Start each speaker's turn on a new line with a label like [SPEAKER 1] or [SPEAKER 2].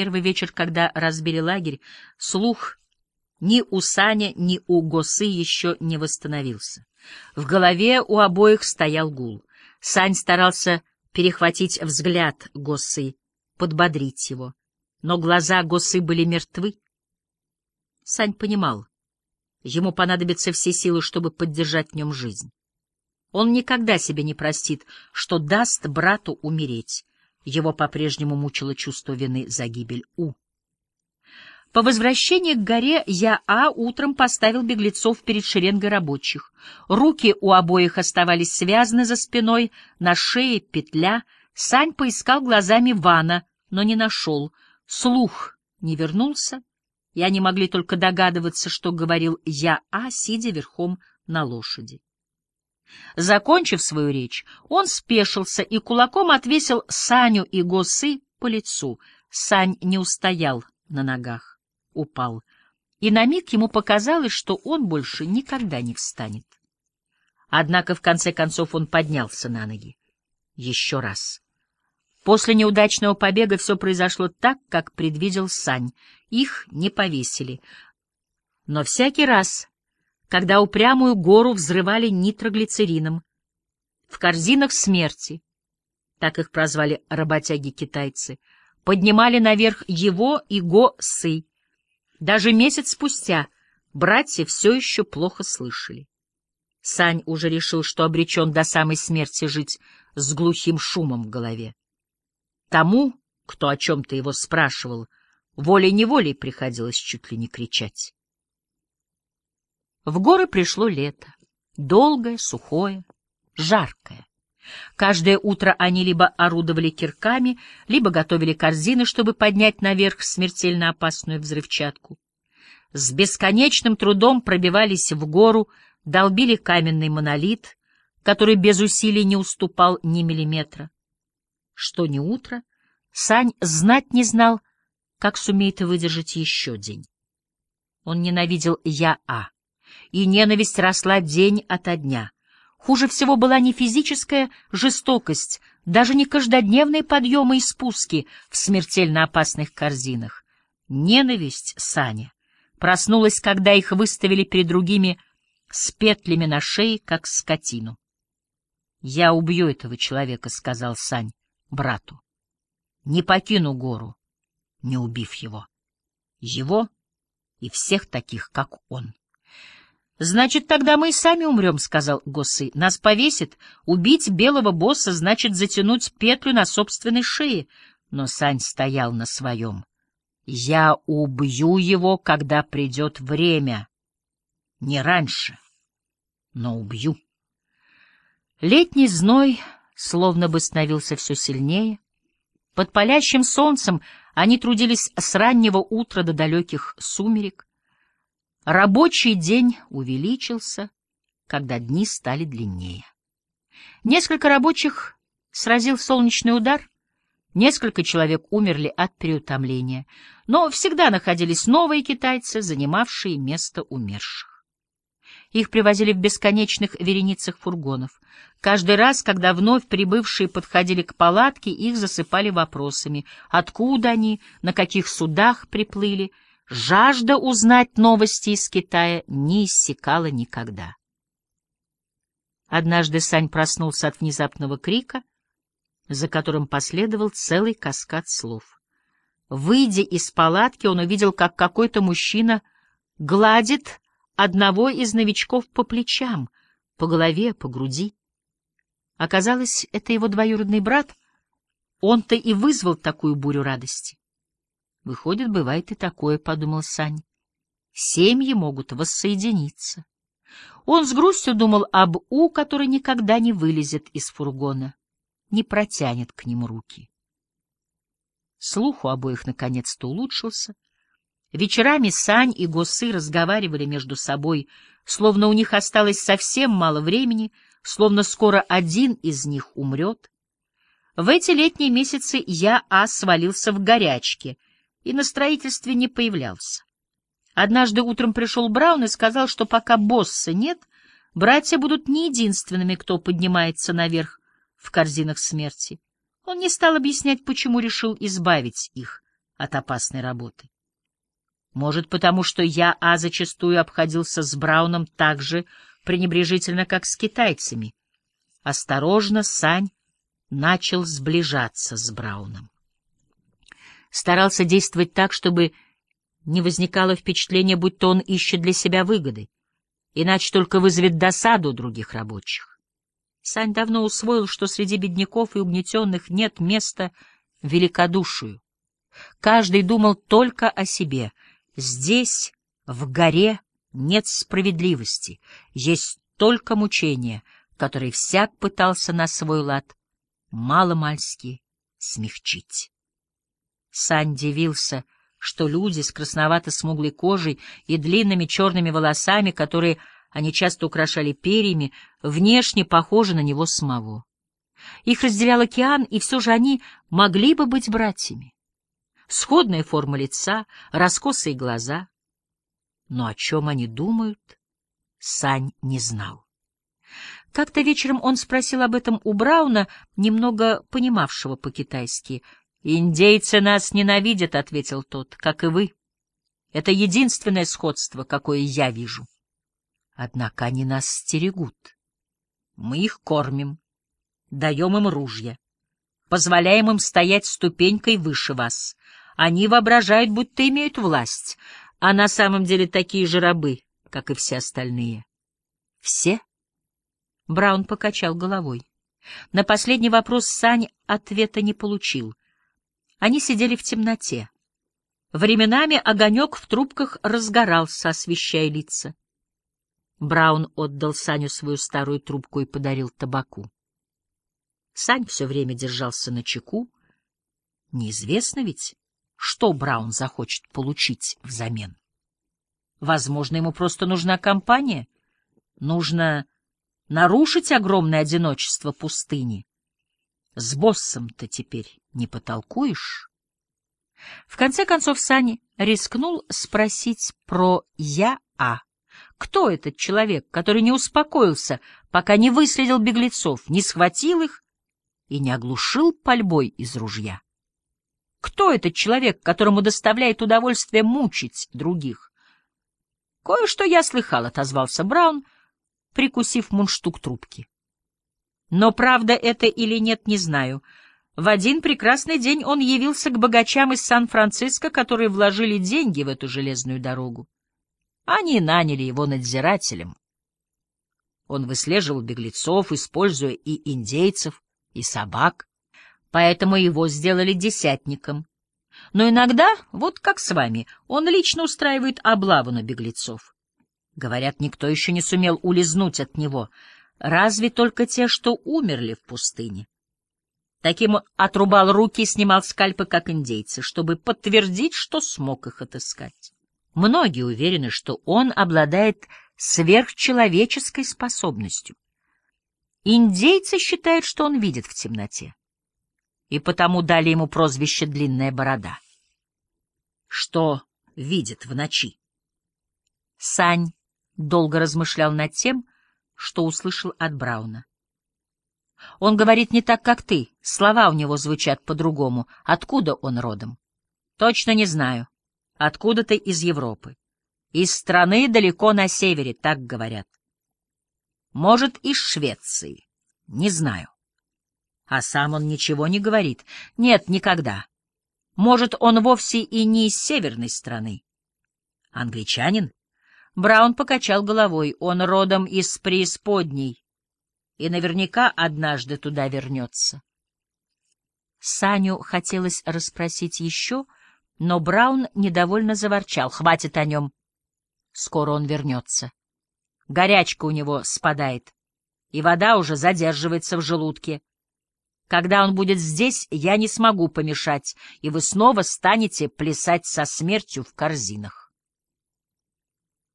[SPEAKER 1] первый вечер, когда разбили лагерь, слух ни у Саня, ни у Госы еще не восстановился. В голове у обоих стоял гул. Сань старался перехватить взгляд Госы, подбодрить его. Но глаза Госы были мертвы. Сань понимал, ему понадобятся все силы, чтобы поддержать в нем жизнь. Он никогда себе не простит, что даст брату умереть. Его по-прежнему мучило чувство вины за гибель У. По возвращении к горе я А утром поставил беглецов перед шеренгой рабочих. Руки у обоих оставались связаны за спиной, на шее петля. Сань поискал глазами Вана, но не нашел. Слух не вернулся, и они могли только догадываться, что говорил я А, сидя верхом на лошади. Закончив свою речь, он спешился и кулаком отвесил Саню и Госы по лицу. Сань не устоял на ногах упал, и на миг ему показалось, что он больше никогда не встанет. Однако в конце концов он поднялся на ноги. Еще раз. После неудачного побега все произошло так, как предвидел Сань. Их не повесили. Но всякий раз, когда упрямую гору взрывали нитроглицерином, в корзинах смерти, так их прозвали работяги-китайцы, поднимали наверх его и Го-сы, даже месяц спустя братья все еще плохо слышали. Сань уже решил, что обречен до самой смерти жить с глухим шумом в голове. Тому, кто о чем-то его спрашивал, волей-неволей приходилось чуть ли не кричать. В горы пришло лето, долгое, сухое, жаркое. Каждое утро они либо орудовали кирками, либо готовили корзины, чтобы поднять наверх смертельно опасную взрывчатку. С бесконечным трудом пробивались в гору, долбили каменный монолит, который без усилий не уступал ни миллиметра. Что не утро, Сань знать не знал, как сумеет выдержать еще день. Он ненавидел Я-А, и ненависть росла день ото дня — Хуже всего была не физическая жестокость, даже не каждодневные подъемы и спуски в смертельно опасных корзинах. Ненависть Саня проснулась, когда их выставили перед другими с петлями на шее, как скотину. «Я убью этого человека», — сказал Сань брату. «Не покину гору, не убив его. Его и всех таких, как он». «Значит, тогда мы и сами умрем», — сказал Госы. «Нас повесит. Убить белого босса значит затянуть петлю на собственной шее». Но Сань стоял на своем. «Я убью его, когда придет время. Не раньше, но убью». Летний зной словно бы становился все сильнее. Под палящим солнцем они трудились с раннего утра до далеких сумерек. Рабочий день увеличился, когда дни стали длиннее. Несколько рабочих сразил солнечный удар, несколько человек умерли от переутомления, но всегда находились новые китайцы, занимавшие место умерших. Их привозили в бесконечных вереницах фургонов. Каждый раз, когда вновь прибывшие подходили к палатке, их засыпали вопросами, откуда они, на каких судах приплыли — Жажда узнать новости из Китая не иссякала никогда. Однажды Сань проснулся от внезапного крика, за которым последовал целый каскад слов. Выйдя из палатки, он увидел, как какой-то мужчина гладит одного из новичков по плечам, по голове, по груди. Оказалось, это его двоюродный брат. Он-то и вызвал такую бурю радости. Выходит, бывает и такое, — подумал Сань. Семьи могут воссоединиться. Он с грустью думал об У, который никогда не вылезет из фургона, не протянет к ним руки. Слух у обоих наконец-то улучшился. Вечерами Сань и Госы разговаривали между собой, словно у них осталось совсем мало времени, словно скоро один из них умрет. В эти летние месяцы я А свалился в горячке — и на строительстве не появлялся. Однажды утром пришел Браун и сказал, что пока босса нет, братья будут не единственными, кто поднимается наверх в корзинах смерти. Он не стал объяснять, почему решил избавить их от опасной работы. Может, потому что я, а зачастую обходился с Брауном так же пренебрежительно, как с китайцами. Осторожно Сань начал сближаться с Брауном. Старался действовать так, чтобы не возникало впечатления, будто он ищет для себя выгоды, иначе только вызовет досаду других рабочих. Сань давно усвоил, что среди бедняков и угнетенных нет места великодушию. Каждый думал только о себе. Здесь, в горе, нет справедливости, есть только мучения, которые всяк пытался на свой лад маломальски смягчить. Сань дивился, что люди с красновато-смуглой кожей и длинными черными волосами, которые они часто украшали перьями, внешне похожи на него самого. Их разделял океан, и все же они могли бы быть братьями. Сходная форма лица, раскосые глаза. Но о чем они думают, Сань не знал. Как-то вечером он спросил об этом у Брауна, немного понимавшего по-китайски. «Индейцы нас ненавидят», — ответил тот, — «как и вы. Это единственное сходство, какое я вижу». Однако они нас стерегут. Мы их кормим, даем им ружья, позволяем им стоять ступенькой выше вас. Они воображают, будто имеют власть, а на самом деле такие же рабы, как и все остальные. Все? Браун покачал головой. На последний вопрос Сань ответа не получил. Они сидели в темноте. Временами огонек в трубках разгорался, освещая лица. Браун отдал Саню свою старую трубку и подарил табаку. Сань все время держался на чеку. Неизвестно ведь, что Браун захочет получить взамен. Возможно, ему просто нужна компания. Нужно нарушить огромное одиночество пустыни. С боссом-то теперь не потолкуешь. В конце концов, Сани рискнул спросить про «я-а». Кто этот человек, который не успокоился, пока не выследил беглецов, не схватил их и не оглушил пальбой из ружья? Кто этот человек, которому доставляет удовольствие мучить других? — Кое-что я слыхал, — отозвался Браун, прикусив мундштук трубки. Но правда это или нет, не знаю. В один прекрасный день он явился к богачам из Сан-Франциско, которые вложили деньги в эту железную дорогу. Они наняли его надзирателем. Он выслеживал беглецов, используя и индейцев, и собак, поэтому его сделали десятником. Но иногда, вот как с вами, он лично устраивает облаву на беглецов. Говорят, никто еще не сумел улизнуть от него, разве только те, что умерли в пустыне. Таким отрубал руки и снимал скальпы, как индейцы, чтобы подтвердить, что смог их отыскать. Многие уверены, что он обладает сверхчеловеческой способностью. Индейцы считают, что он видит в темноте, и потому дали ему прозвище «длинная борода». Что видит в ночи? Сань долго размышлял над тем, что услышал от Брауна. Он говорит не так, как ты, слова у него звучат по-другому. Откуда он родом? Точно не знаю. Откуда-то из Европы. Из страны далеко на севере, так говорят. Может, из Швеции. Не знаю. А сам он ничего не говорит. Нет, никогда. Может, он вовсе и не из северной страны. Англичанин? Браун покачал головой. Он родом из преисподней. И наверняка однажды туда вернется. Саню хотелось расспросить еще, — но Браун недовольно заворчал. Хватит о нем. Скоро он вернется. Горячка у него спадает, и вода уже задерживается в желудке. Когда он будет здесь, я не смогу помешать, и вы снова станете плясать со смертью в корзинах.